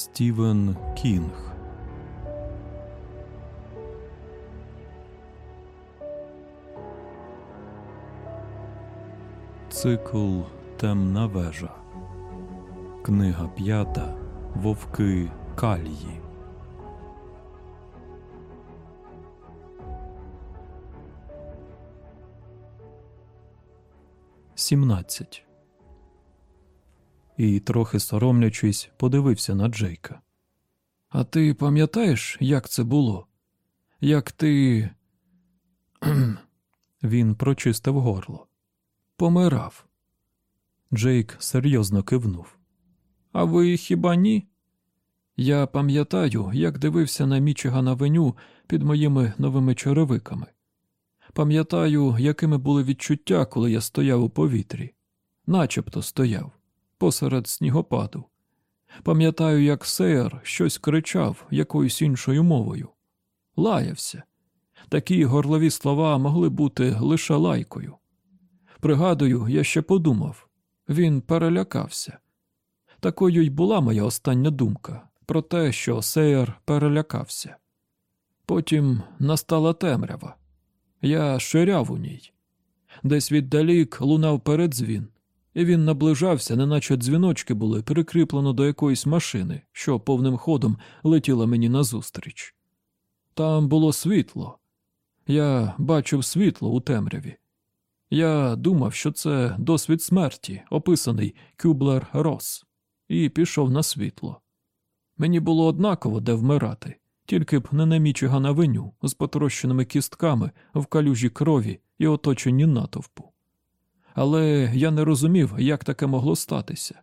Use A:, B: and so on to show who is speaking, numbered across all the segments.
A: Стівен Кінг Цикл Темна вежа. Книга п'ята Вовки Калії. Сімнадцять. І, трохи соромлячись, подивився на Джейка. А ти пам'ятаєш, як це було? Як ти. Він прочистив горло. Помирав. Джейк серйозно кивнув. А ви хіба ні? Я пам'ятаю, як дивився на Мічиган авеню під моїми новими черевиками. Пам'ятаю, якими були відчуття, коли я стояв у повітрі, начебто стояв, посеред снігопаду. Пам'ятаю, як Сейер щось кричав якоюсь іншою мовою. Лаявся. Такі горлові слова могли бути лише лайкою. Пригадую, я ще подумав він перелякався. Такою й була моя остання думка про те, що Сейер перелякався. Потім настала темрява. Я ширяв у ній. Десь віддалік лунав передзвін, і він наближався, неначе дзвіночки були прикріплено до якоїсь машини, що повним ходом летіла мені назустріч. Там було світло. Я бачив світло у темряві. Я думав, що це досвід смерті, описаний Кюблер Рос, і пішов на світло. Мені було однаково, де вмирати, тільки б не на Мічиган виню з потрощеними кістками в калюжі крові і оточенні натовпу. Але я не розумів, як таке могло статися.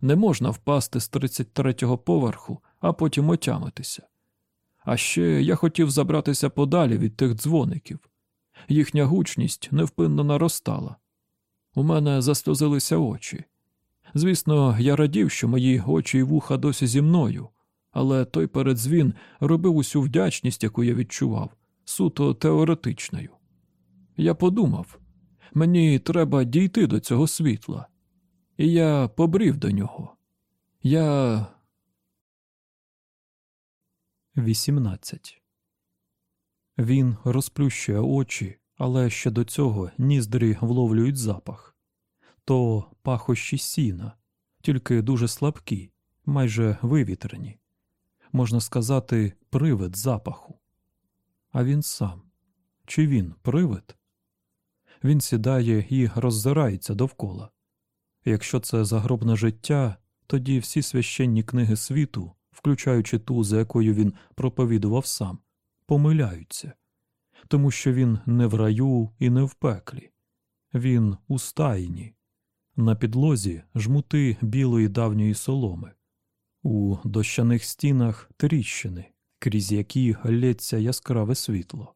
A: Не можна впасти з 33-го поверху, а потім отямитися. А ще я хотів забратися подалі від тих дзвоників. Їхня гучність невпинно наростала. У мене засльозилися очі. Звісно, я радів, що мої очі і вуха досі зі мною, але той передзвін робив усю вдячність, яку я відчував, суто теоретичною. Я подумав мені треба дійти до цього світла, і я побрів до нього. Я. 18. Він розплющує очі, але ще до цього ніздрі вловлюють запах то пахощі сіна, тільки дуже слабкі, майже вивітрені, можна сказати, привид запаху. А він сам. Чи він привид? Він сідає і роззирається довкола. Якщо це загробне життя, тоді всі священні книги світу, включаючи ту, за якою він проповідував сам, помиляються, тому що він не в раю і не в пеклі, він у стайні, на підлозі жмути білої давньої соломи, у дощаних стінах тріщини, крізь які лється яскраве світло,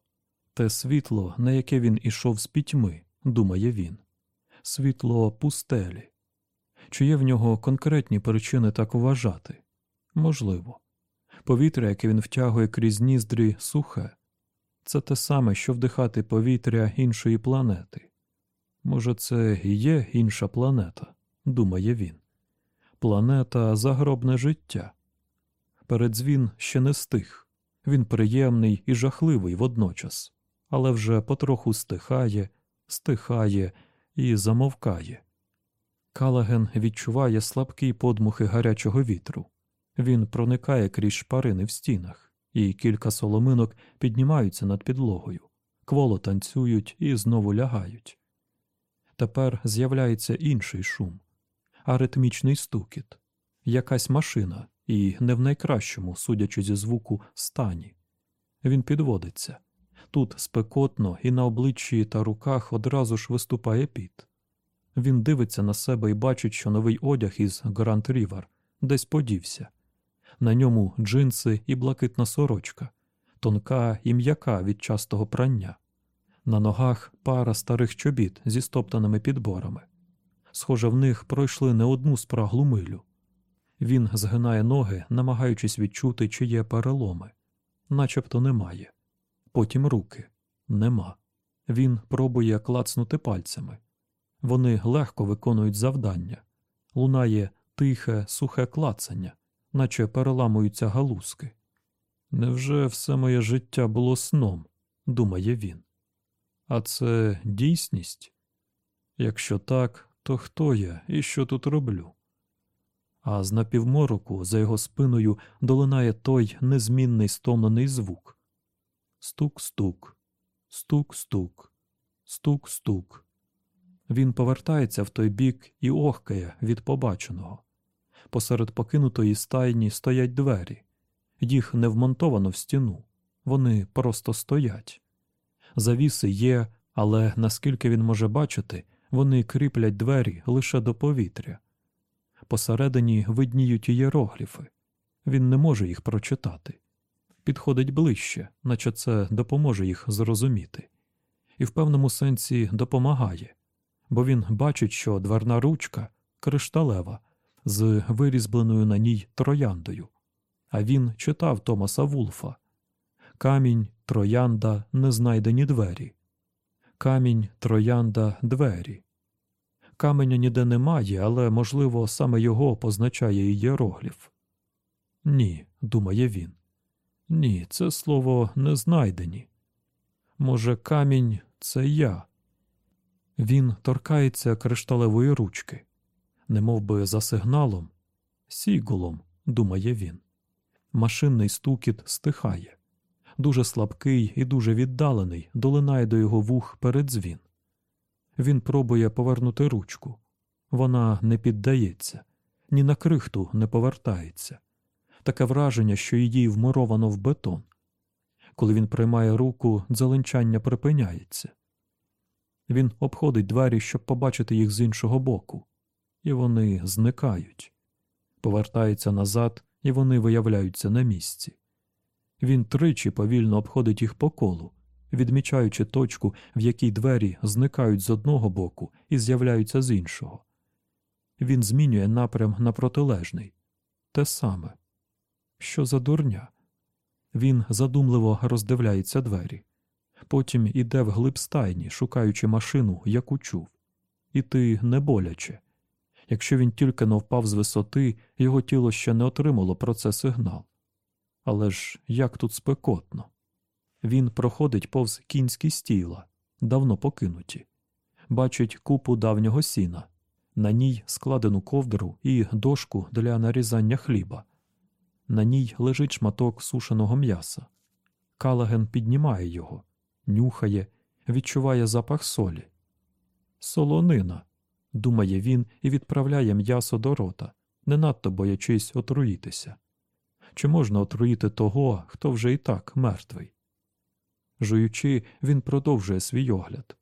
A: те світло, на яке він ішов з пітьми, думає він, світло пустелі. Чи є в нього конкретні причини так вважати? Можливо. Повітря, яке він втягує крізь ніздрі, сухе, це те саме, що вдихати повітря іншої планети. Може, це і є інша планета, думає він. Планета загробне життя. Передзвін ще не стих, він приємний і жахливий водночас, але вже потроху стихає, стихає і замовкає. Калаген відчуває слабкі подмухи гарячого вітру. Він проникає крізь шпарини в стінах, і кілька соломинок піднімаються над підлогою, кволо танцюють і знову лягають. Тепер з'являється інший шум, аритмічний стукіт, якась машина, і не в найкращому, судячи зі звуку, стані. Він підводиться. Тут спекотно і на обличчі та руках одразу ж виступає піт. Він дивиться на себе і бачить, що новий одяг із Гранд Рівер десь подівся. На ньому джинси і блакитна сорочка, тонка і м'яка від частого прання. На ногах пара старих чобіт зі стоптаними підборами. Схоже, в них пройшли не одну спраглу милю. Він згинає ноги, намагаючись відчути, чи є переломи, начебто немає. Потім руки нема. Він пробує клацнути пальцями. Вони легко виконують завдання. Лунає тихе, сухе клацання, наче переламуються галузки. Невже все моє життя було сном? думає він. А це дійсність? Якщо так, то хто я і що тут роблю? А з напівмороку за його спиною долинає той незмінний стомлений звук. Стук-стук, стук-стук, стук-стук. Він повертається в той бік і охкає від побаченого. Посеред покинутої стайні стоять двері. Їх не вмонтовано в стіну, вони просто стоять. Завіси є, але наскільки він може бачити, вони кріплять двері лише до повітря. Посередині видніють ієрогліфи. Він не може їх прочитати. Підходить ближче, наче це допоможе їх зрозуміти, і в певному сенсі допомагає, бо він бачить, що дверна ручка кришталева з вирізбленою на ній трояндою. А він читав Томаса Вулфа Камінь, троянда, незнайдені двері. Камінь, троянда, двері. Каменя ніде немає, але, можливо, саме його позначає ієрогліф. Ні, думає він. Ні, це слово не знайдені. Може, камінь це я. Він торкається кришталевої ручки, немов би за сигналом, сігулом, думає він. Машинний стукіт стихає. Дуже слабкий і дуже віддалений, долинає до його вух передзвін. Він пробує повернути ручку. Вона не піддається, ні на крихту не повертається. Таке враження, що її вмуровано в бетон. Коли він приймає руку, дзеленчання припиняється. Він обходить двері, щоб побачити їх з іншого боку, і вони зникають. Повертається назад, і вони виявляються на місці. Він тричі повільно обходить їх по колу, відмічаючи точку, в якій двері зникають з одного боку і з'являються з іншого. Він змінює напрям на протилежний те саме. Що за дурня? Він задумливо роздивляється двері. Потім іде в глиб стайні, шукаючи машину, яку чув. Іти не боляче. Якщо він тільки не впав з висоти, його тіло ще не отримало про це сигнал. Але ж як тут спекотно. Він проходить повз кінські стіла, давно покинуті, бачить купу давнього сіна, на ній складену ковдру і дошку для нарізання хліба. На ній лежить шматок сушеного м'яса. Калаген піднімає його, нюхає, відчуває запах солі. Солонина, думає він і відправляє м'ясо до рота, не надто боячись отруїтися. Чи можна отруїти того, хто вже і так мертвий? Жуючи, він продовжує свій огляд.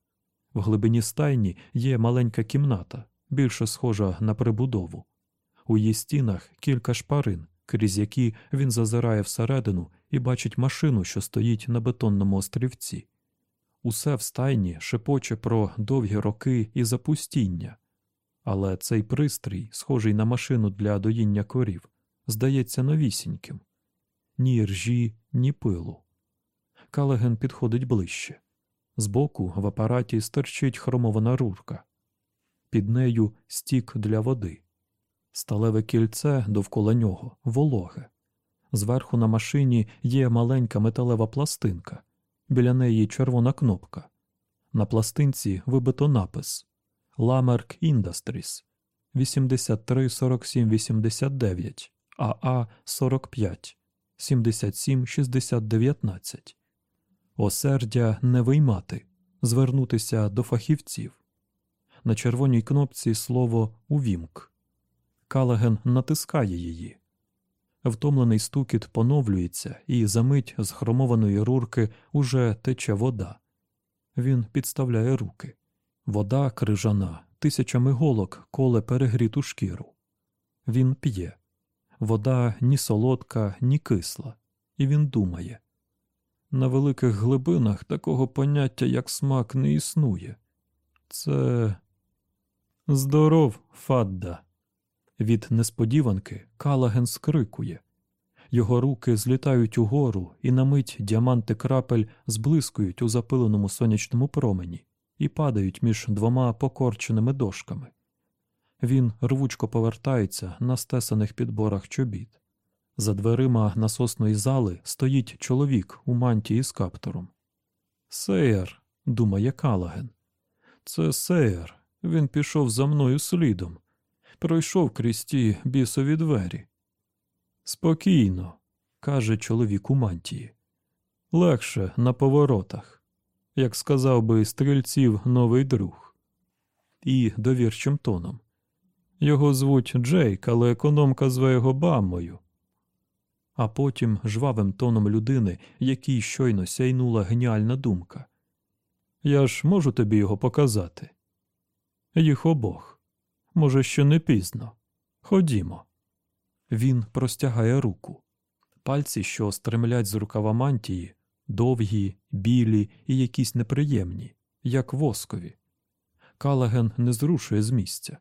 A: В глибині стайні є маленька кімната, більше схожа на прибудову. У її стінах кілька шпарин, крізь які він зазирає всередину і бачить машину, що стоїть на бетонному острівці. Усе в стайні шепоче про довгі роки і запустіння, але цей пристрій, схожий на машину для доїння корів, здається новісіньким ні ржі, ні пилу. Калеген підходить ближче. Збоку в апараті стерчить хромована рурка. Під нею стік для води, сталеве кільце довкола нього вологе. Зверху на машині є маленька металева пластинка, біля неї червона кнопка. На пластинці вибито напис LaMerk Industries 834789 АА 45 77 6019 Осердя не виймати, звернутися до фахівців. На червоній кнопці слово Увімк. Калаген натискає її. Втомлений стукіт поновлюється, і за мить з хромованої рурки уже тече вода. Він підставляє руки. Вода крижана, тисячами голок коле перегріту шкіру. Він п'є. Вода ні солодка, ні кисла, і він думає. На великих глибинах такого поняття, як смак, не існує. Це здоров, Фадда. Від несподіванки Калаген скрикує. Його руки злітають угору, і на мить діаманти крапель зблискують у запиленому сонячному промені і падають між двома покорченими дошками. Він рвучко повертається на стесаних підборах чобіт. За дверима насосної зали стоїть чоловік у мантії з каптуром. Сейер, думає Калаген. Це Сейер. Він пішов за мною слідом. Пройшов крізь ті бісові двері. Спокійно, каже чоловік у мантії. Легше на поворотах, як сказав би стрільців новий друг. І довірчим тоном. Його звуть Джейк, але економка зве його Баммою. А потім жвавим тоном людини, якій щойно сяйнула геніальна думка. Я ж можу тобі його показати. Їх обох. Може, ще не пізно. Ходімо. Він простягає руку. Пальці, що стремлять з рукава мантії, довгі, білі і якісь неприємні, як воскові. Калаген не зрушує з місця.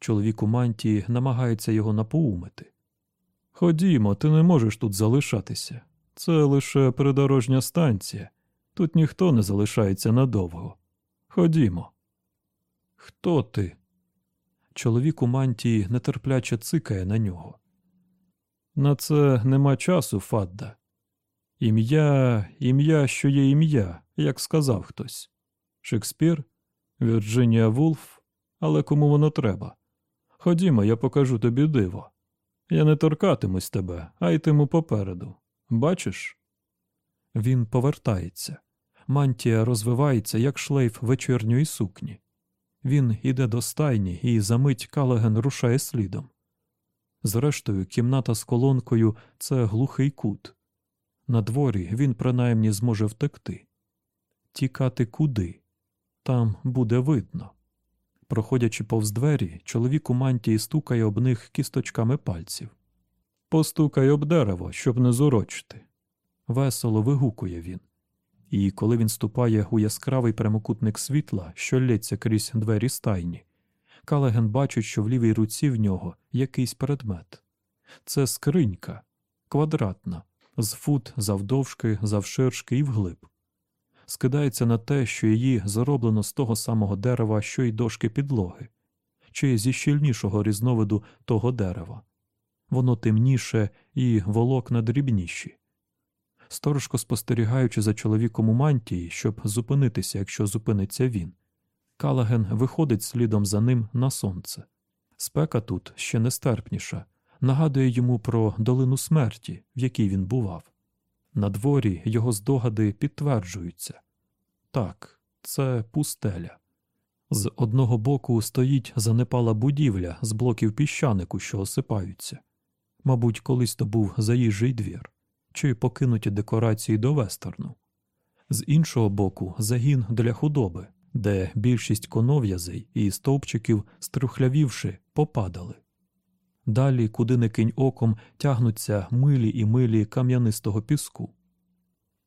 A: Чоловік у мантії намагається його напоумити. Ходімо, ти не можеш тут залишатися. Це лише придорожня станція. Тут ніхто не залишається надовго. Ходімо. Хто ти? Чоловік у мантії нетерпляче цикає на нього. На це нема часу, Фадда. Ім'я, ім'я, що є ім'я, як сказав хтось. Шекспір, Вірджинія Вулф, але кому воно треба? Ходімо, я покажу тобі диво. Я не торкатимусь тебе, а йтиму попереду. Бачиш? Він повертається. Мантія розвивається, як шлейф вечірньої сукні. Він іде до стайні, і за мить Калаген рушає слідом. Зрештою, кімната з колонкою це глухий кут. На дворі він принаймні зможе втекти. Тікати куди? Там буде видно. Проходячи повз двері, чоловік у мантії стукає об них кісточками пальців. Постукай об дерево, щоб не зурочити. Весело вигукує він. І коли він ступає у яскравий прямокутник світла, що лється крізь двері стайні, Калаген бачить, що в лівій руці в нього якийсь предмет. Це скринька, квадратна, з фут завдовжки, завширшки і вглиб. Скидається на те, що її зароблено з того самого дерева, що й дошки підлоги, чи зі щільнішого різновиду того дерева. Воно темніше і волокна дрібніші. Сторожко спостерігаючи за чоловіком у мантії, щоб зупинитися, якщо зупиниться він, Калаген виходить слідом за ним на сонце. Спека тут ще нестерпніша, нагадує йому про долину смерті, в якій він бував. На дворі його здогади підтверджуються так, це пустеля. З одного боку стоїть занепала будівля з блоків піщанику, що осипаються. Мабуть, колись то був заїжджий двір, чи покинуті декорації до вестерну. З іншого боку, загін для худоби, де більшість конов'язей і стовпчиків, струхлявівши, попадали. Далі, куди не кинь оком, тягнуться милі і милі кам'янистого піску.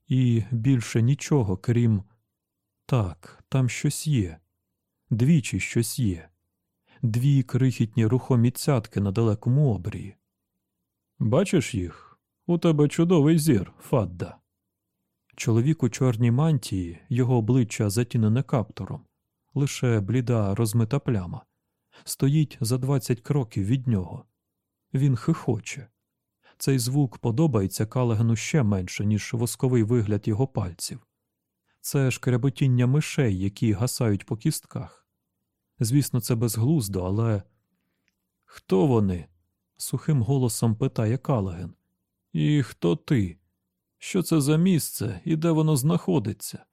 A: І більше нічого, крім так, там щось є, двічі щось є, дві крихітні рухомі цятки на далекому обрії. Бачиш їх? У тебе чудовий зір, Фадда. Чоловік у чорній мантії, його обличчя затінене каптуром, лише бліда розмита пляма, стоїть за двадцять кроків від нього. Він хихоче. Цей звук подобається Калагену ще менше, ніж восковий вигляд його пальців. Це шкряботіння мишей, які гасають по кістках. Звісно, це безглуздо, але. Хто вони? сухим голосом питає Калаген. І хто ти? Що це за місце і де воно знаходиться?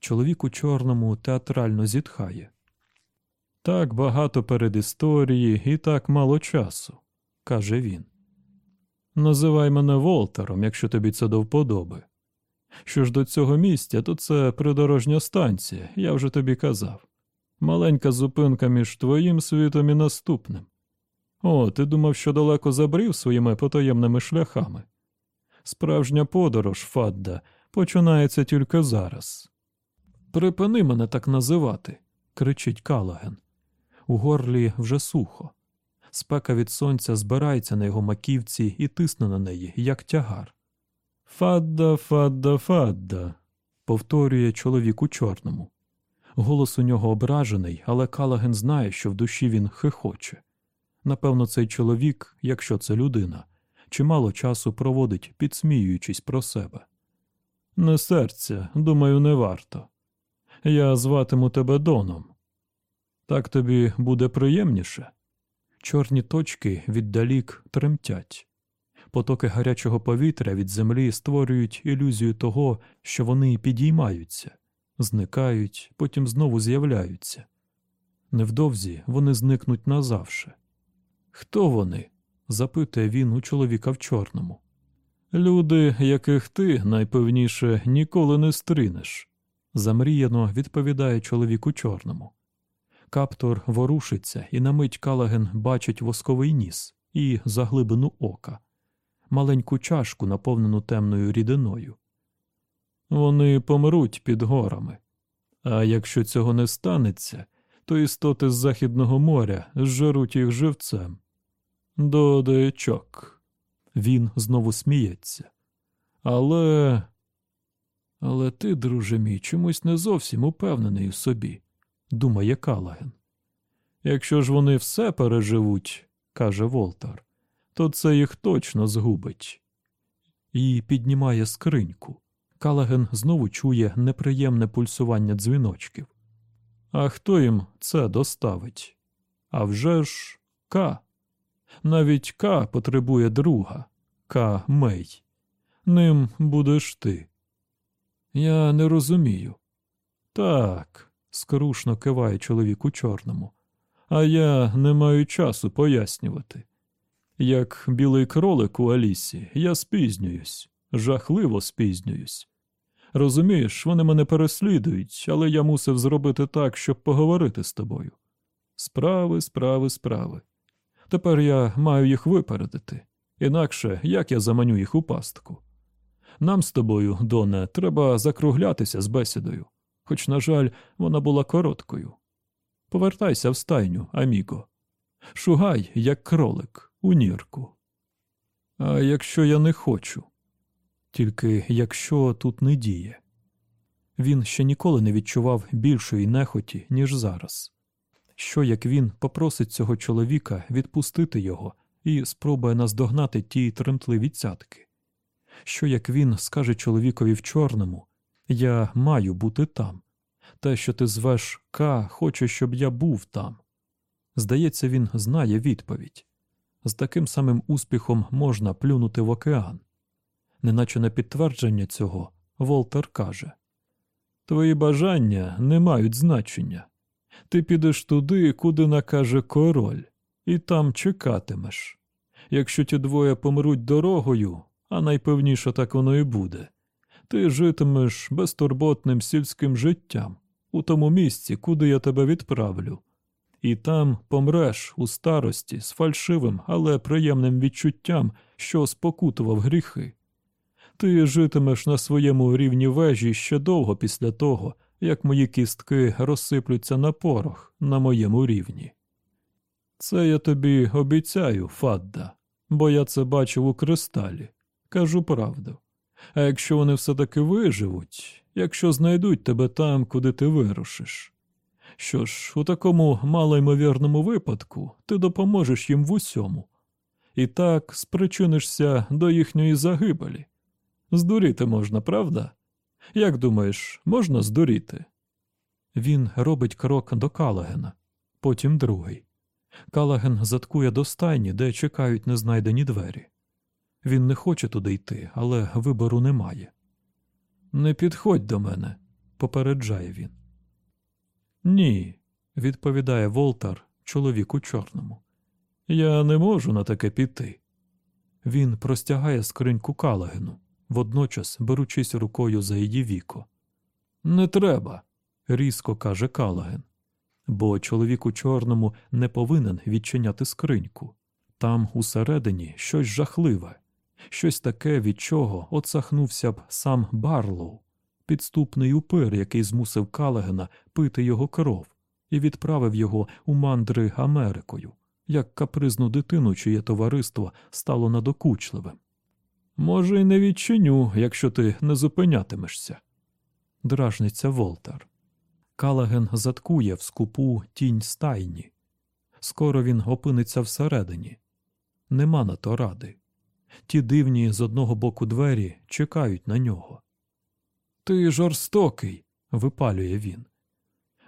A: Чоловік у чорному театрально зітхає. Так багато передісторії і так мало часу, каже він. Називай мене Волтером, якщо тобі це до вподоби. Що ж до цього місця, то це придорожня станція, я вже тобі казав. Маленька зупинка між твоїм світом і наступним. О, ти думав, що далеко забрів своїми потаємними шляхами. Справжня подорож, Фадда, починається тільки зараз. Припини мене так називати, кричить Калаген. У горлі вже сухо. Спека від сонця збирається на його маківці і тисне на неї, як тягар. Фадда, фадда, фадда, повторює чоловік у чорному. Голос у нього ображений, але Калаген знає, що в душі він хихоче. Напевно, цей чоловік, якщо це людина, чимало часу проводить, підсміюючись про себе. Не серця, думаю, не варто. Я зватиму тебе Доном. Так тобі буде приємніше. Чорні точки віддалік тремтять. Потоки гарячого повітря від землі створюють ілюзію того, що вони підіймаються, зникають, потім знову з'являються. Невдовзі вони зникнуть назавше. Хто вони? запитує він у чоловіка в чорному. Люди, яких ти, найпевніше, ніколи не стринеш, замріяно відповідає чоловік у чорному. Каптор ворушиться, і на мить Калаген бачить восковий ніс і заглибину ока, маленьку чашку, наповнену темною рідиною. Вони помруть під горами. А якщо цього не станеться, то істоти з Західного моря зжеруть їх живцем. Додечок. Він знову сміється. Але. Але ти, друже мій, чомусь не зовсім упевнений у собі, думає Калаген. Якщо ж вони все переживуть, каже Волтер, то це їх точно згубить. І піднімає скриньку. Калаген знову чує неприємне пульсування дзвіночків. А хто їм це доставить? А вже ж К. Навіть К потребує друга К. Мей. Ним будеш ти. Я не розумію. Так, скрушно киває чоловік у чорному. А я не маю часу пояснювати. Як білий кролик у Алісі, я спізнююсь, жахливо спізнююсь. Розумієш, вони мене переслідують, але я мусив зробити так, щоб поговорити з тобою. Справи, справи, справи. Тепер я маю їх випередити, інакше як я заманю їх у пастку. Нам з тобою, Доне, треба закруглятися з бесідою, хоч, на жаль, вона була короткою. Повертайся в стайню, Аміго. Шугай, як кролик, у нірку. А якщо я не хочу, тільки якщо тут не діє. Він ще ніколи не відчував більшої нехоті, ніж зараз. Що як він попросить цього чоловіка відпустити його і спробує наздогнати ті тремтливі цятки? Що як він скаже чоловікові в чорному Я маю бути там, те, що ти звеш К, хоче, щоб я був там. Здається, він знає відповідь. З таким самим успіхом можна плюнути в океан. Неначе на підтвердження цього, Волтер каже Твої бажання не мають значення. Ти підеш туди, куди накаже король, і там чекатимеш. Якщо ті двоє помруть дорогою, а найпевніше так воно і буде, ти житимеш безтурботним сільським життям у тому місці, куди я тебе відправлю, і там помреш у старості з фальшивим, але приємним відчуттям, що спокутував гріхи. Ти житимеш на своєму рівні вежі ще довго після того, як мої кістки розсиплються на порох на моєму рівні. Це я тобі обіцяю, Фадда, бо я це бачив у кристалі. Кажу правду. А якщо вони все таки виживуть, якщо знайдуть тебе там, куди ти вирушиш. Що ж, у такому малоймовірному випадку ти допоможеш їм в усьому, і так спричинишся до їхньої загибелі. Здуріти можна, правда? Як думаєш, можна здуріти? Він робить крок до Калагена, потім другий. Калаген заткує до стайні, де чекають незнайдені двері. Він не хоче туди йти, але вибору немає. Не підходь до мене, попереджає він. Ні, відповідає Волтар, чоловік у чорному. Я не можу на таке піти. Він простягає скриньку Калагену водночас беручись рукою за її віко. Не треба, різко каже Калаген, бо чоловік у чорному не повинен відчиняти скриньку. Там усередині щось жахливе, щось таке, від чого оцахнувся б сам Барлоу, підступний упир, який змусив Калагена пити його кров і відправив його у мандри Америкою, як капризну дитину, чиє товариство стало надокучливим. Може, й не відчиню, якщо ти не зупинятимешся. Дражниться Волтер. Калаген заткує в скупу тінь стайні. Скоро він опиниться всередині. Нема на то ради. Ті дивні з одного боку двері чекають на нього. Ти жорстокий, випалює він.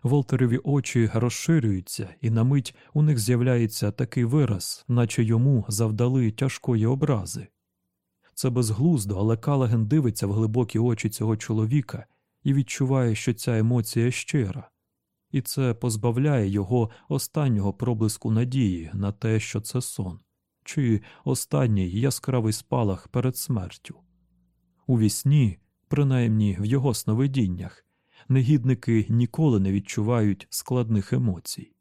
A: Волтерові очі розширюються, і на мить у них з'являється такий вираз, наче йому завдали тяжкої образи. Це безглуздо, але Калаген дивиться в глибокі очі цього чоловіка і відчуває, що ця емоція щира, і це позбавляє його останнього проблиску надії на те, що це сон, чи останній яскравий спалах перед смертю. У вісні, принаймні в його сновидіннях, негідники ніколи не відчувають складних емоцій.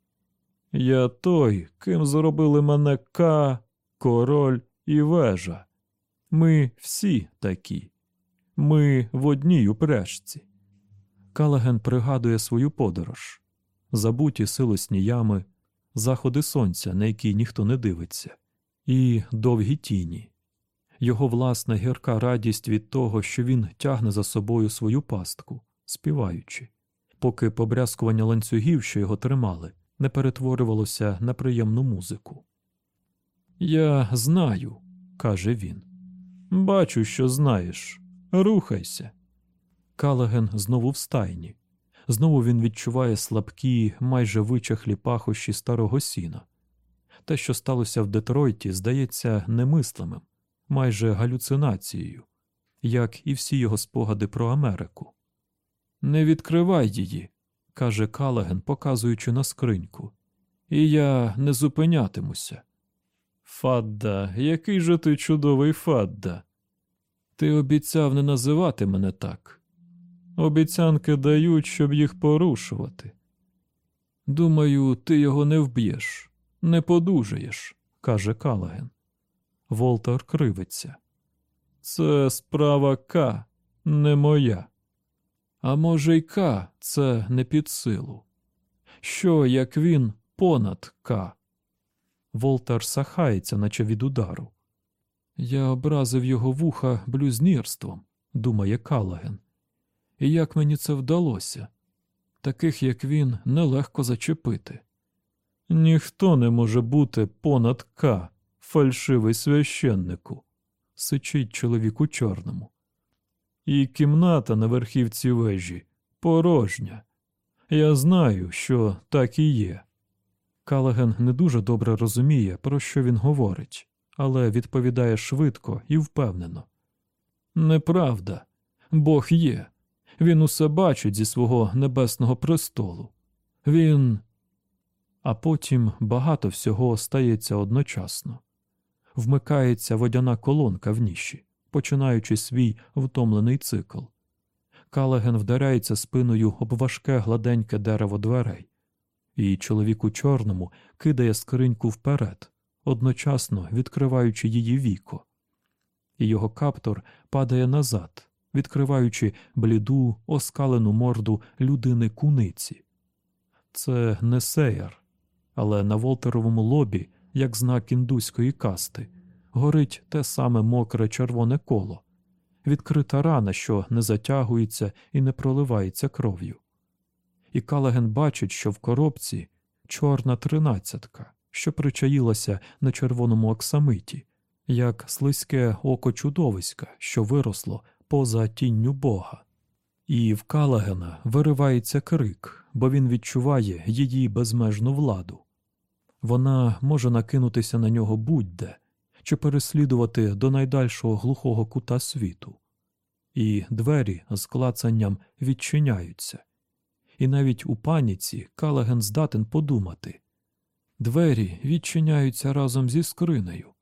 A: Я той, ким зробили мене Ка, король і вежа. Ми всі такі. Ми в одній упряжці. Калаген пригадує свою подорож забуті силосні ями, заходи сонця, на які ніхто не дивиться, і довгі тіні, його власна гірка радість від того, що він тягне за собою свою пастку, співаючи, поки побрязкування ланцюгів, що його тримали, не перетворювалося на приємну музику. Я знаю, каже він. Бачу, що знаєш. Рухайся. Калаген знову в стайні. Знову він відчуває слабкі, майже вичахлі пахощі старого сіна. Те, що сталося в Детройті, здається немислимим, майже галюцинацією, як і всі його спогади про Америку. Не відкривай її, каже Калаген, показуючи на скриньку, і я не зупинятимуся. Фадда, який же ти чудовий Фадда. Ти обіцяв не називати мене так. Обіцянки дають, щоб їх порушувати. Думаю, ти його не вб'єш, не подужаєш, каже Калаген. Волтер кривиться. Це справа К, не моя. А може, й К це не під силу. Що, як він понад К? Волтер сахається, наче від удару. Я образив його вуха блюзнірством, думає Калаген. І як мені це вдалося? Таких, як він, нелегко зачепити. Ніхто не може бути понад К, фальшивий священнику, сичить чоловік у чорному. І кімната на верхівці вежі порожня. Я знаю, що так і є. Калаген не дуже добре розуміє, про що він говорить, але відповідає швидко і впевнено. Неправда, Бог є. Він усе бачить зі свого небесного престолу. Він. А потім багато всього стається одночасно. Вмикається водяна колонка в ніші, починаючи свій втомлений цикл. Калаген вдаряється спиною об важке гладеньке дерево дверей, і чоловік у чорному кидає скриньку вперед, одночасно відкриваючи її віко, і його каптор падає назад, відкриваючи бліду, оскалену морду людини куниці. Це не сеяр, але на Волтеровому лобі, як знак індуської касти, горить те саме мокре червоне коло, відкрита рана, що не затягується і не проливається кров'ю. І Калаген бачить, що в коробці чорна тринадцятка, що причаїлася на червоному оксамиті, як слизьке око чудовиська, що виросло поза тінню Бога. І в Калагена виривається крик, бо він відчуває її безмежну владу. Вона може накинутися на нього будь-де чи переслідувати до найдальшого глухого кута світу, і двері з клацанням відчиняються. І навіть у паніці Калаген здатен подумати двері відчиняються разом зі скринею,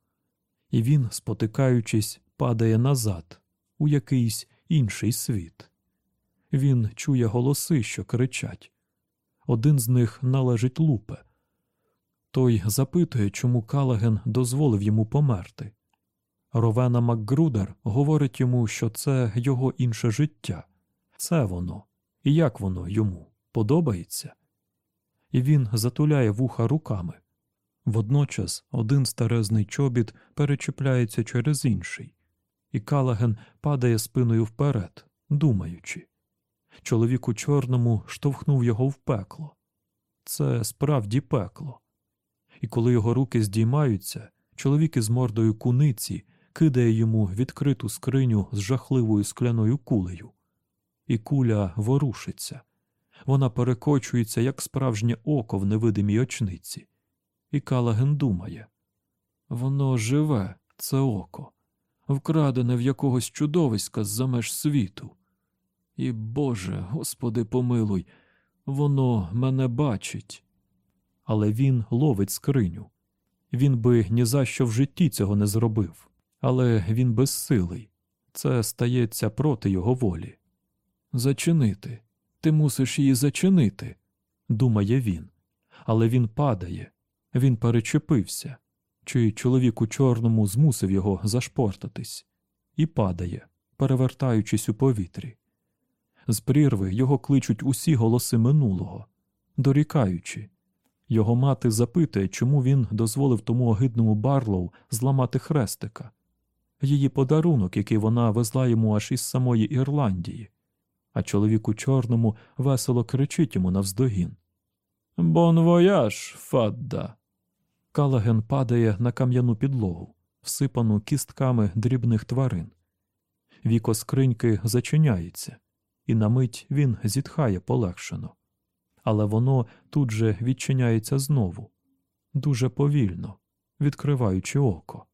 A: і він, спотикаючись, падає назад у якийсь інший світ. Він чує голоси, що кричать. Один з них належить лупе. Той запитує, чому Калаген дозволив йому померти. Ровена Макгрудер говорить йому, що це його інше життя, це воно, і як воно йому подобається. І він затуляє вуха руками. Водночас один старезний чобіт перечіпляється через інший, і Калаген падає спиною вперед, думаючи. Чоловік у чорному штовхнув його в пекло. Це справді пекло. І коли його руки здіймаються, чоловік із мордою куниці кидає йому відкриту скриню з жахливою скляною кулею. І куля ворушиться. Вона перекочується, як справжнє око в невидимій очниці. І Калаген думає воно живе, це око, вкрадене в якогось чудовиська з за меж світу. І, Боже, Господи, помилуй, воно мене бачить. Але він ловить скриню. Він би ні за що в житті цього не зробив, але він безсилий. Це стається проти його волі. Зачинити. Ти мусиш її зачинити, думає він. Але він падає, він перечепився, чи чоловік у чорному змусив його зашпортатись, і падає, перевертаючись у повітрі. З прірви його кличуть усі голоси минулого, дорікаючи. Його мати запитує, чому він дозволив тому огидному Барлоу зламати хрестика, її подарунок, який вона везла йому аж із самої Ірландії, а чоловік у чорному весело кричить йому навздогін. Bon voyage, Фадда. Калаген падає на кам'яну підлогу, всипану кістками дрібних тварин. Віко скриньки зачиняється, і на мить він зітхає полегшено. Але воно тут же відчиняється знову, дуже повільно, відкриваючи око.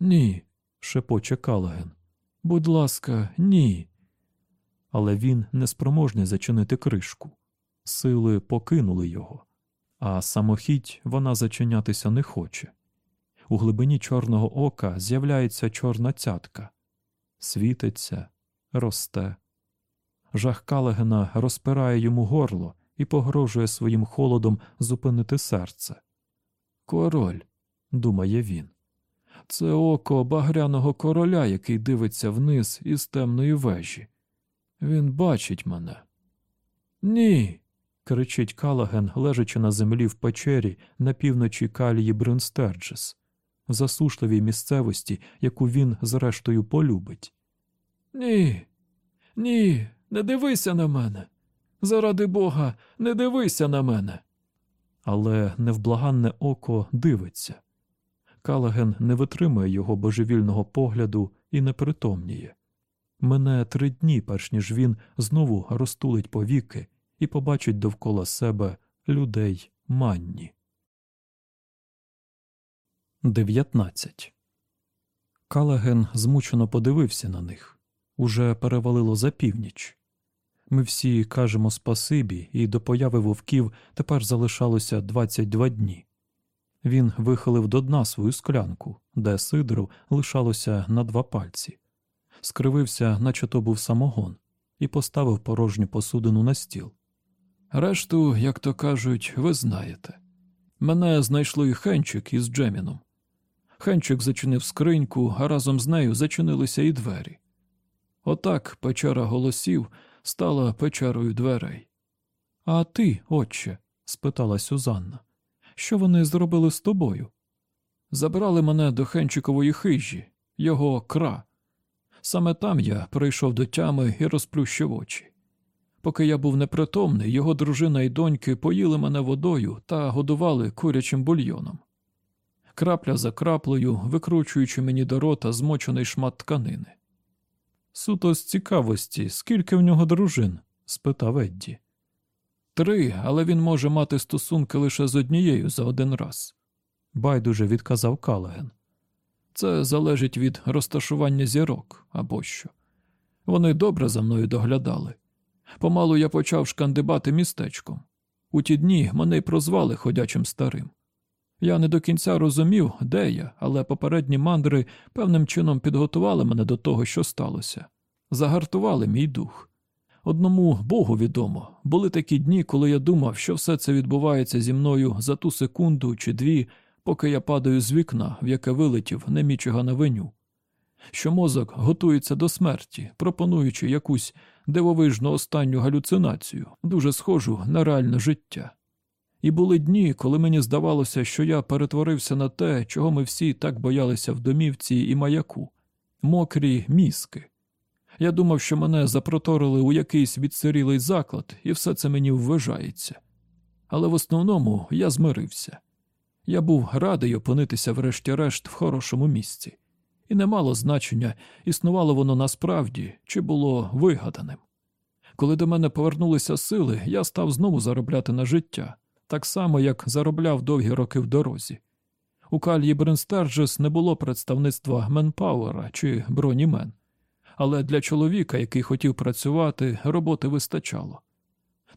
A: Ні, шепоче Калаген. Будь ласка, ні. Але він неспроможний зачинити кришку. Сили покинули його, а самохідь вона зачинятися не хоче. У глибині чорного ока з'являється чорна цятка, світиться, росте. Жах Калагена розпирає йому горло і погрожує своїм холодом зупинити серце. Король, думає він, це око багряного короля, який дивиться вниз із темної вежі. Він бачить мене. Ні. кричить Калаген, лежачи на землі в печері на півночі калії Брюнстерджес, засушливій місцевості, яку він, зрештою, полюбить. Ні, ні, не дивися на мене. Заради бога, не дивися на мене. Але невблаганне око дивиться. Калаген не витримує його божевільного погляду і не притомніє. Мине три дні, перш ніж він знову розтулить повіки і побачить довкола себе людей манні. 19. Калаген змучено подивився на них. Уже перевалило за північ. Ми всі кажемо спасибі, і до появи вовків тепер залишалося 22 дні. Він вихилив до дна свою склянку, де сидру лишалося на два пальці, скривився, наче то був самогон, і поставив порожню посудину на стіл. Решту, як то кажуть, ви знаєте. Мене знайшли Хенчик із Джеміном. Хенчик зачинив скриньку, а разом з нею зачинилися і двері. Отак печера голосів стала печерою дверей. А ти, отче? спитала Сюзанна, що вони зробили з тобою? Забрали мене до Хенчикової хижі, його кра. Саме там я прийшов до тями і розплющив очі. Поки я був непритомний, його дружина і доньки поїли мене водою та годували курячим бульйоном. Крапля за краплею, викручуючи мені до рота змочений шмат тканини. Суто з цікавості, скільки в нього дружин? спитав Едді. Три, але він може мати стосунки лише з однією за один раз, байдуже відказав Калаген. Це залежить від розташування зірок або що. Вони добре за мною доглядали. Помалу я почав шкандибати містечком. У ті дні мене й прозвали ходячим старим. Я не до кінця розумів, де я, але попередні мандри певним чином підготували мене до того, що сталося, загартували мій дух. Одному Богу відомо, були такі дні, коли я думав, що все це відбувається зі мною за ту секунду чи дві, поки я падаю з вікна, в яке вилетів немічого на веню. Що мозок готується до смерті, пропонуючи якусь дивовижну останню галюцинацію, дуже схожу на реальне життя. І були дні, коли мені здавалося, що я перетворився на те, чого ми всі так боялися в домівці і маяку мокрі мізки. Я думав, що мене запроторили у якийсь відсирілий заклад, і все це мені вважається. Але в основному я змирився. Я був радий опинитися, врешті-решт, в хорошому місці,
B: і не мало значення, існувало воно насправді чи було вигаданим. Коли до мене повернулися сили, я став знову заробляти на життя, так само, як заробляв довгі роки в дорозі. У Кальї Бренстерджес не було представництва Менпауера чи Бронімен, але для чоловіка, який хотів працювати, роботи вистачало.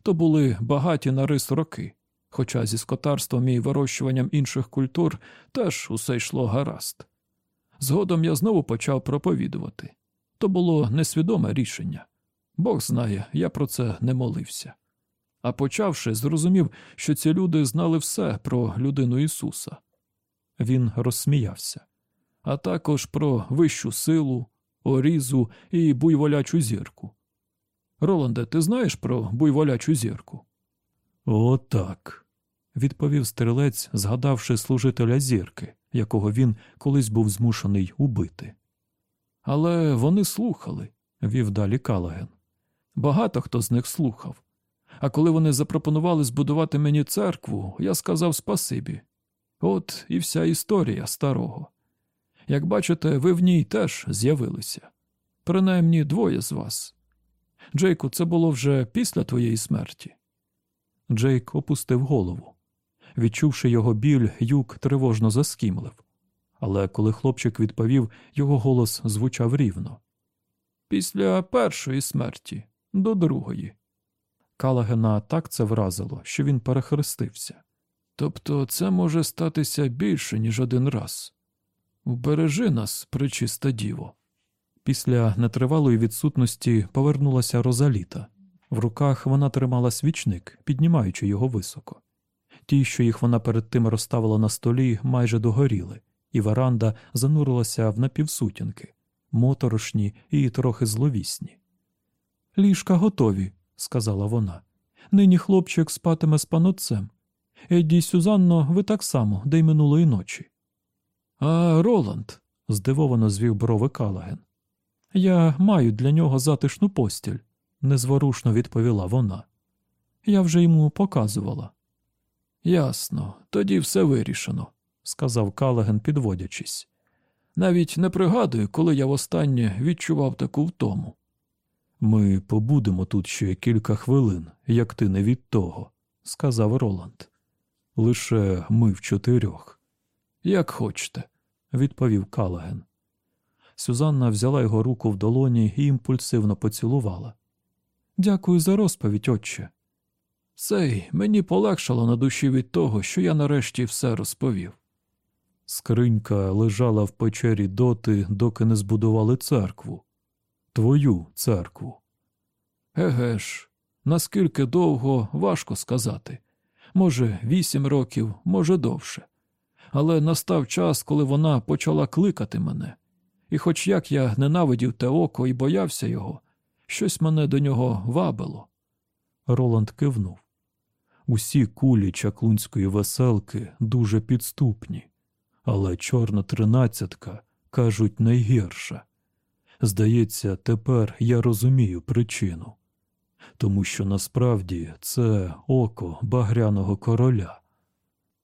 B: То були багаті на рис роки, хоча зі скотарством і вирощуванням інших культур теж усе йшло гаразд. Згодом я знову почав проповідувати. То було несвідоме рішення. Бог знає, я про це не молився. А почавши, зрозумів, що ці люди знали все про людину Ісуса.
A: Він розсміявся,
B: а також про вищу силу, орізу і буйволячу зірку. Роланде, ти знаєш про буйволячу зірку?
A: Отак, відповів стрілець, згадавши служителя зірки, якого він колись був змушений убити.
B: Але вони слухали, вів далі Калаген. Багато хто з них слухав. А коли вони запропонували збудувати мені церкву, я сказав спасибі. От і вся історія старого. Як бачите, ви в ній теж з'явилися. Принаймні двоє з вас. Джейку, це було вже після твоєї смерті.
A: Джейк опустив голову. Відчувши його біль, юк тривожно заскімлив. Але коли хлопчик відповів, його голос звучав рівно.
B: Після першої смерті, до другої.
A: Калагена так це вразило, що він перехрестився.
B: Тобто це може статися більше, ніж один раз. Убережи нас, причиста діво.
A: Після нетривалої відсутності повернулася Розаліта. В руках вона тримала свічник, піднімаючи його високо. Ті, що їх вона перед тим розставила на столі, майже догоріли, і веранда занурилася в напівсутінки, моторошні і трохи зловісні. Ліжка готові, сказала вона. Нині хлопчик спатиме з панотцем. Едді Сюзанно, ви так само, де й минулої ночі.
B: А Роланд,
A: здивовано звів брови Калаген. Я маю для нього затишну постіль, незворушно відповіла вона. Я вже йому показувала.
B: Ясно, тоді все вирішено,
A: сказав Калаген, підводячись.
B: Навіть не пригадую, коли я востаннє відчував таку втому.
A: Ми побудемо тут ще кілька хвилин, як ти не від того, сказав Роланд. Лише ми в чотирьох.
B: Як хочете,
A: відповів Калаген. Сюзанна взяла його руку в долоні і імпульсивно поцілувала. Дякую за розповідь, отче.
B: Сей, мені полегшало на душі від того, що я нарешті все розповів.
A: Скринька лежала в печері доти, доки не збудували церкву. Твою церкву.
B: Еге ж, наскільки довго важко сказати. Може, вісім років, може довше. Але настав час, коли вона почала кликати мене. І, хоч як я ненавидів те око і боявся його, щось мене до нього вабило.
A: Роланд кивнув. Усі кулі чаклунської веселки дуже підступні, але чорна тринадцятка, кажуть, найгірша. Здається, тепер я розумію причину, тому що насправді це око багряного короля.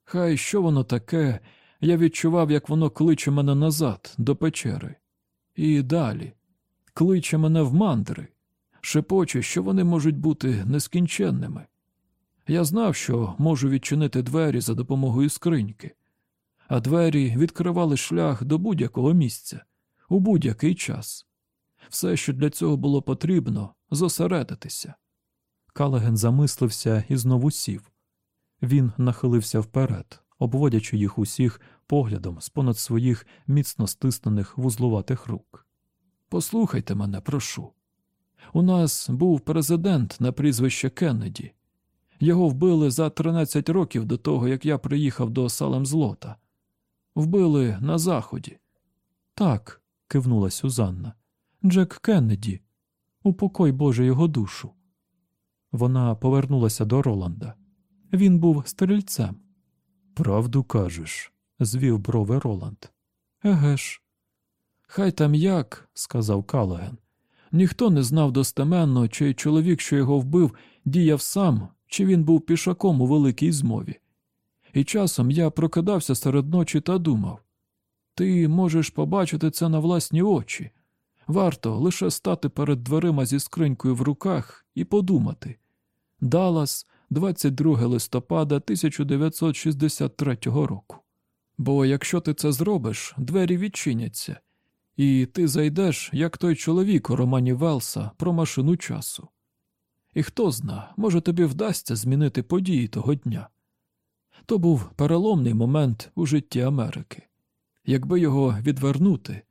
B: Хай що воно таке, я відчував, як воно кличе мене назад, до печери. І далі кличе мене в мандри, шепоче, що вони можуть бути нескінченними. Я знав, що можу відчинити двері за допомогою скриньки, а двері відкривали шлях до будь-якого місця у будь-який час. Все, що для цього було потрібно, зосередитися.
A: Калаген замислився і знову сів. Він нахилився вперед, обводячи їх усіх поглядом з понад своїх міцно стиснених вузлуватих рук.
B: Послухайте мене, прошу. У нас був президент на прізвище Кеннеді. Його вбили за 13 років до того, як я приїхав до Салемзлота. Вбили на заході.
A: Так, кивнула Сюзанна. Джек Кеннеді. Упокой Боже його душу. Вона повернулася до Роланда. Він був стрільцем. Правду кажеш, звів брови Роланд. Еге ж.
B: Хай там як, сказав Калаген. Ніхто не знав достеменно, чи чоловік, що його вбив, діяв сам, чи він був пішаком у великій змові. І часом я прокидався серед ночі та думав Ти можеш побачити це на власні очі. Варто лише стати перед дверима зі скринькою в руках і подумати Даллас, 22 листопада 1963 року. Бо якщо ти це зробиш, двері відчиняться, і ти зайдеш, як той чоловік у романі Велса про машину часу. І хто зна, може тобі вдасться змінити події того дня. То був переломний момент у житті Америки. Якби його відвернути,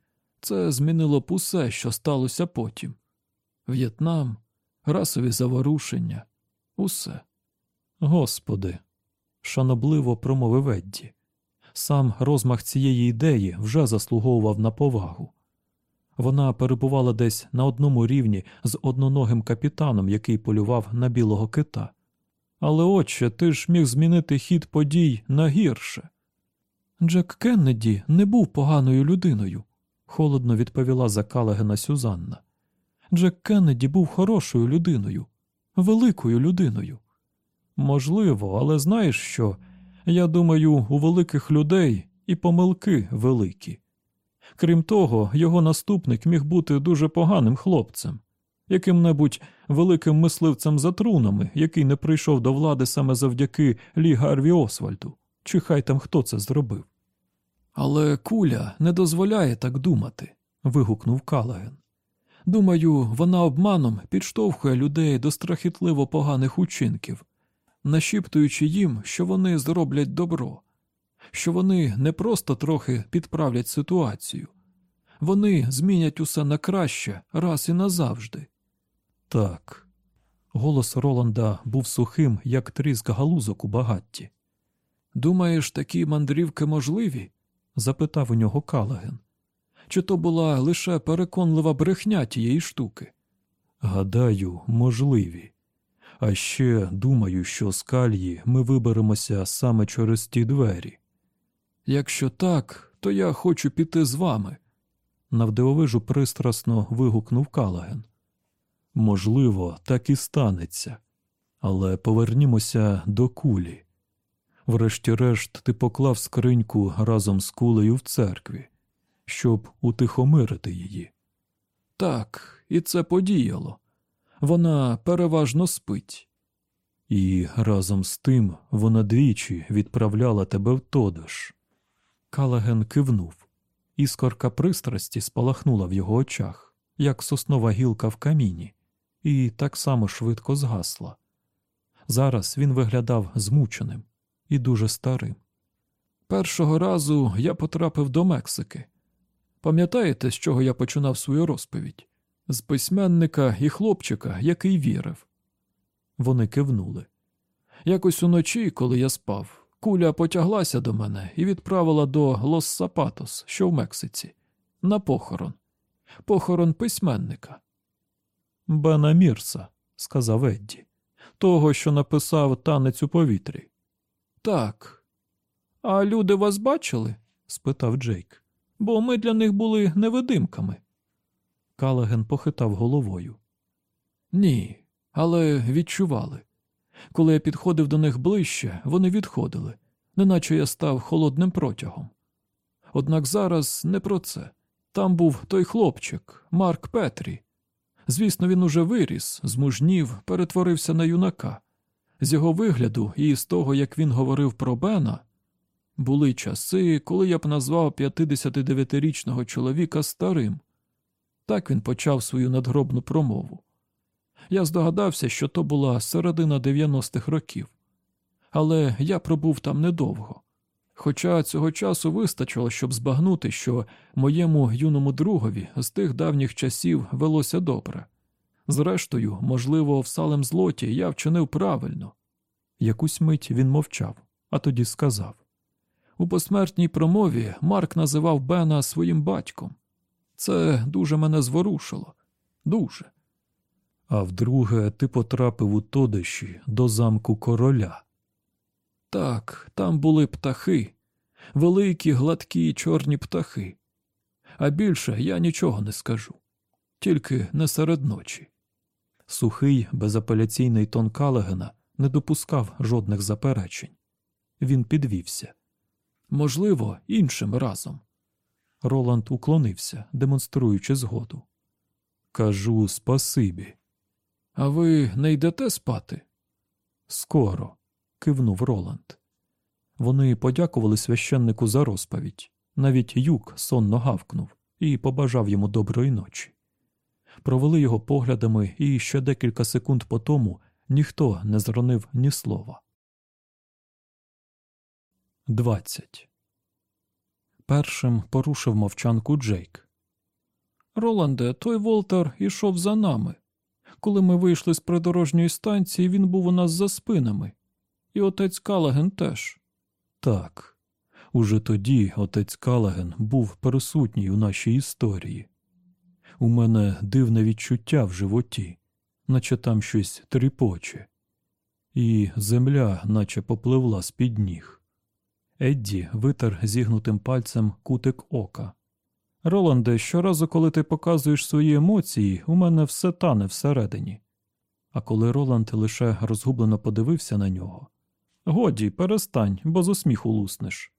B: це змінило б усе, що сталося потім В'єтнам, расові заворушення, усе.
A: Господи, шанобливо промовив Едді. Сам розмах цієї ідеї вже заслуговував на повагу. Вона перебувала десь на одному рівні з одноногим капітаном, який полював на білого кита. Але отче, ти ж міг змінити хід подій на гірше. Джек Кеннеді не був поганою людиною, холодно відповіла закалагена Сюзанна. Джек Кеннеді був хорошою людиною, великою людиною. Можливо, але знаєш що? Я думаю, у великих людей і помилки великі. Крім того, його наступник міг бути дуже поганим хлопцем, яким-небудь великим мисливцем за трунами, який не прийшов до влади саме завдяки Лі Гарві Освальду, чи хай там хто це зробив.
B: Але куля не дозволяє так думати,
A: вигукнув Калаген.
B: Думаю, вона обманом підштовхує людей до страхітливо поганих учинків, нашіптуючи їм, що вони зроблять добро, що вони не просто трохи підправлять ситуацію, вони змінять усе на краще раз і назавжди.
A: Так. Голос Роланда був сухим, як тріск галузок у багатті.
B: Думаєш, такі мандрівки можливі?
A: запитав у нього Калаген.
B: Чи то була лише переконлива брехня тієї штуки?
A: Гадаю, можливі. А ще думаю, що з кальї ми виберемося саме через ті двері.
B: Якщо так, то я хочу піти з вами.
A: Навдивовижу пристрасно вигукнув Калаген. Можливо, так і станеться. Але повернімося до кулі. Врешті-решт, ти поклав скриньку разом з кулею в церкві, щоб утихомирити її.
B: Так, і це подіяло. Вона переважно спить.
A: І разом з тим вона двічі відправляла тебе в Тодош. Калаген кивнув. Іскорка пристрасті спалахнула в його очах, як соснова гілка в каміні, і так само швидко згасла. Зараз він виглядав змученим і дуже старим.
B: Першого разу я потрапив до Мексики. Пам'ятаєте, з чого я починав свою розповідь? З письменника і хлопчика, який вірив.
A: Вони кивнули.
B: Якось уночі, коли я спав, куля потяглася до мене і відправила до Лос Сапатос, що в Мексиці, на похорон. Похорон письменника.
A: Бена Мірса, сказав Едді, того, що написав танець у повітрі.
B: Так. А люди вас бачили?
A: спитав Джейк.
B: Бо ми для них були невидимками.
A: Калаген похитав головою.
B: Ні, але відчували. Коли я підходив до них ближче, вони відходили, неначе я став холодним протягом. Однак зараз не про це. Там був той хлопчик, Марк Петрі. Звісно, він уже виріс, змужнів, перетворився на юнака. З його вигляду і з того, як він говорив про Бена, були часи, коли я б назвав 59-річного чоловіка старим. Так він почав свою надгробну промову. Я здогадався, що то була середина 90-х років, але я пробув там недовго. Хоча цього часу вистачило, щоб збагнути, що моєму юному другові з тих давніх часів велося добре. Зрештою, можливо, в салем злоті я вчинив правильно.
A: Якусь мить він мовчав, а тоді сказав
B: у посмертній промові Марк називав Бена своїм батьком. Це дуже мене зворушило. Дуже.
A: А вдруге, ти потрапив у тодиші до замку короля.
B: Так, там були птахи, великі, гладкі чорні птахи. А більше я нічого не скажу, тільки не серед ночі.
A: Сухий, безапеляційний тон Калагена не допускав жодних заперечень. Він підвівся.
B: Можливо, іншим разом.
A: Роланд уклонився, демонструючи згоду. Кажу спасибі.
B: А ви не йдете спати?
A: Скоро, кивнув Роланд. Вони подякували священнику за розповідь. Навіть юк сонно гавкнув і побажав йому доброї ночі. Провели його поглядами, і ще декілька секунд по тому ніхто не зронив ні слова. 20. Першим порушив мовчанку Джейк.
B: Роланде, той Волтер ішов за нами. Коли ми вийшли з придорожньої станції, він був у нас за спинами. І отець Калаген теж.
A: Так, уже тоді отець Калаген був присутній у нашій історії. У мене дивне відчуття в животі, наче там щось тріпоче, і земля, наче попливла з під ніг. Едді витер зігнутим пальцем кутик ока. Роланде, щоразу, коли ти показуєш свої емоції, у мене все тане всередині. А коли Роланд лише розгублено подивився на нього. Годі, перестань, бо з усміху луснеш.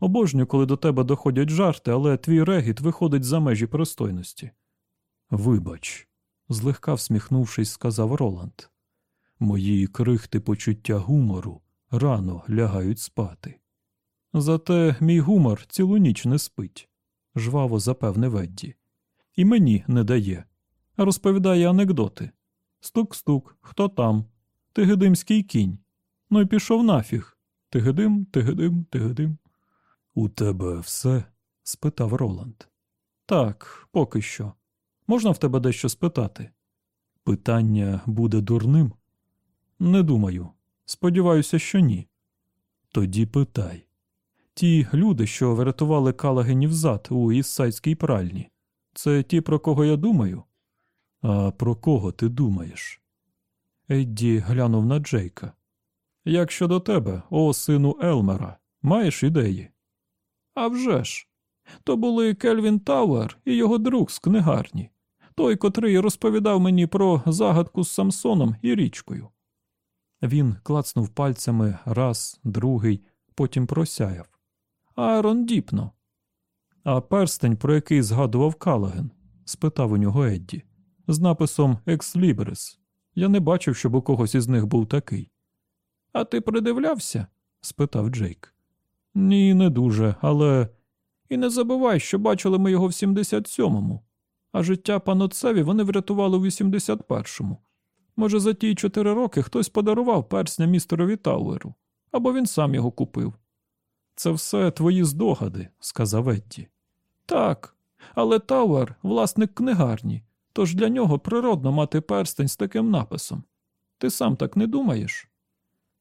A: Обожнюю, коли до тебе доходять жарти, але твій регіт виходить за межі пристойності. Вибач, злегка всміхнувшись, сказав Роланд. Мої крихти почуття гумору рано лягають спати. Зате мій гумор цілу ніч не спить, жваво запевнив Едді. І мені не дає. Розповідає анекдоти. Стук-стук, хто там? Тигидимський кінь. Ну і пішов нафіг. Тигидим, тигидим, тигидим. У тебе все? спитав Роланд. Так, поки що. Можна в тебе дещо спитати? Питання буде дурним? Не думаю. Сподіваюся, що ні. Тоді питай. Ті люди, що врятували Калагенів зад у Іссайській пральні, це ті, про кого я думаю? А про кого ти думаєш? Едді глянув на Джейка. Як щодо тебе, о сину Елмера, маєш ідеї? «А вже ж! То були Кельвін Тауер і його друг з книгарні, той, котрий розповідав мені про загадку з Самсоном і річкою. Він клацнув пальцями раз, другий, потім просяяв. Аарон Діпно. А перстень, про який згадував Калаген? спитав у нього Едді, з написом Екс Лібрес. Я не бачив, щоб у когось із них був такий. А ти придивлявся? спитав Джейк. Ні, не дуже, але. І не забувай, що бачили ми його в 77-му, а життя паноцеві вони врятували в 81-му. Може, за ті чотири роки хтось подарував персня містерові Тауеру, або він сам його купив. Це все твої здогади, сказав Едді. Так, але Тауер власник книгарні, тож для нього природно мати перстень з таким написом. Ти сам так не думаєш?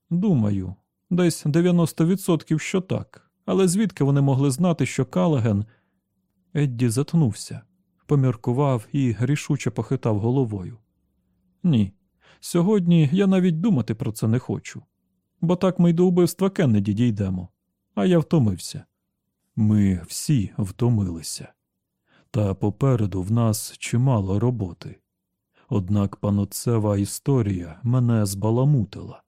A: Думаю, десь 90% що так, але звідки вони могли знати, що Калаген. Едді затнувся, поміркував і рішуче похитав головою. Ні, сьогодні я навіть думати про це не хочу, бо так ми й до убивства Кеннеді дійдемо а я втомився. Ми всі втомилися. Та попереду в нас чимало роботи. Однак паноцева історія мене збаламутила.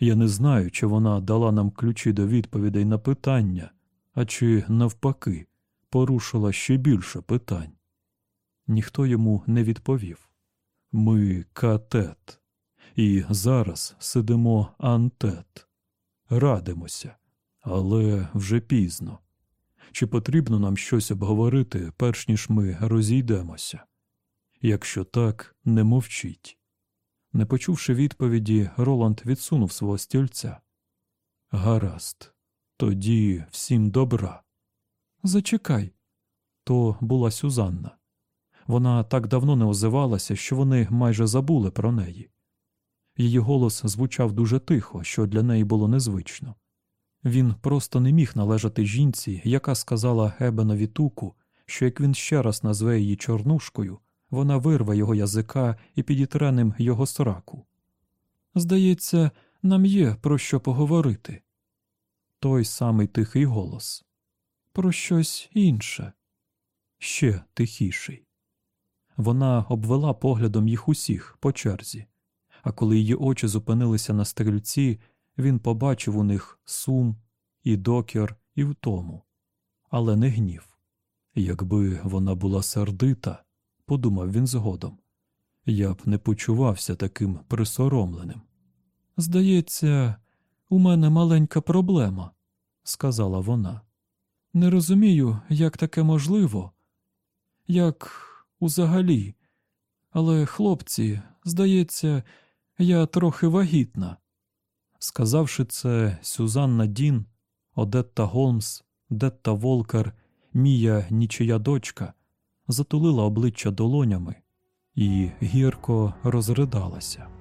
A: Я не знаю, чи вона дала нам ключі до відповідей на питання, а чи, навпаки, порушила ще більше питань. Ніхто йому не відповів. Ми катет, і зараз сидимо антет, радимося. Але вже пізно. Чи потрібно нам щось обговорити, перш ніж ми розійдемося? Якщо так, не мовчіть. Не почувши відповіді, Роланд відсунув свого стільця. Гаразд, тоді всім добра. Зачекай. То була Сюзанна. Вона так давно не озивалася, що вони майже забули про неї. Її голос звучав дуже тихо, що для неї було незвично. Він просто не міг належати жінці, яка сказала Ебенові туку, що як він ще раз назве її чорнушкою, вона вирве його язика і підітре ним його сраку. Здається, нам є про що поговорити. Той самий тихий голос. Про щось інше, ще тихіший. Вона обвела поглядом їх усіх по черзі, а коли її очі зупинилися на стрільці, він побачив у них сум, і докір, і втому, але не гнів. Якби вона була сердита, подумав він згодом, я б не почувався таким присоромленим. Здається, у мене маленька проблема, сказала вона. Не розумію, як таке можливо, як узагалі. Але, хлопці, здається, я трохи вагітна. Сказавши це, Сюзанна Дін, Одетта Голмс, Детта Волкер, Мія нічия дочка, затулила обличчя долонями і гірко розридалася.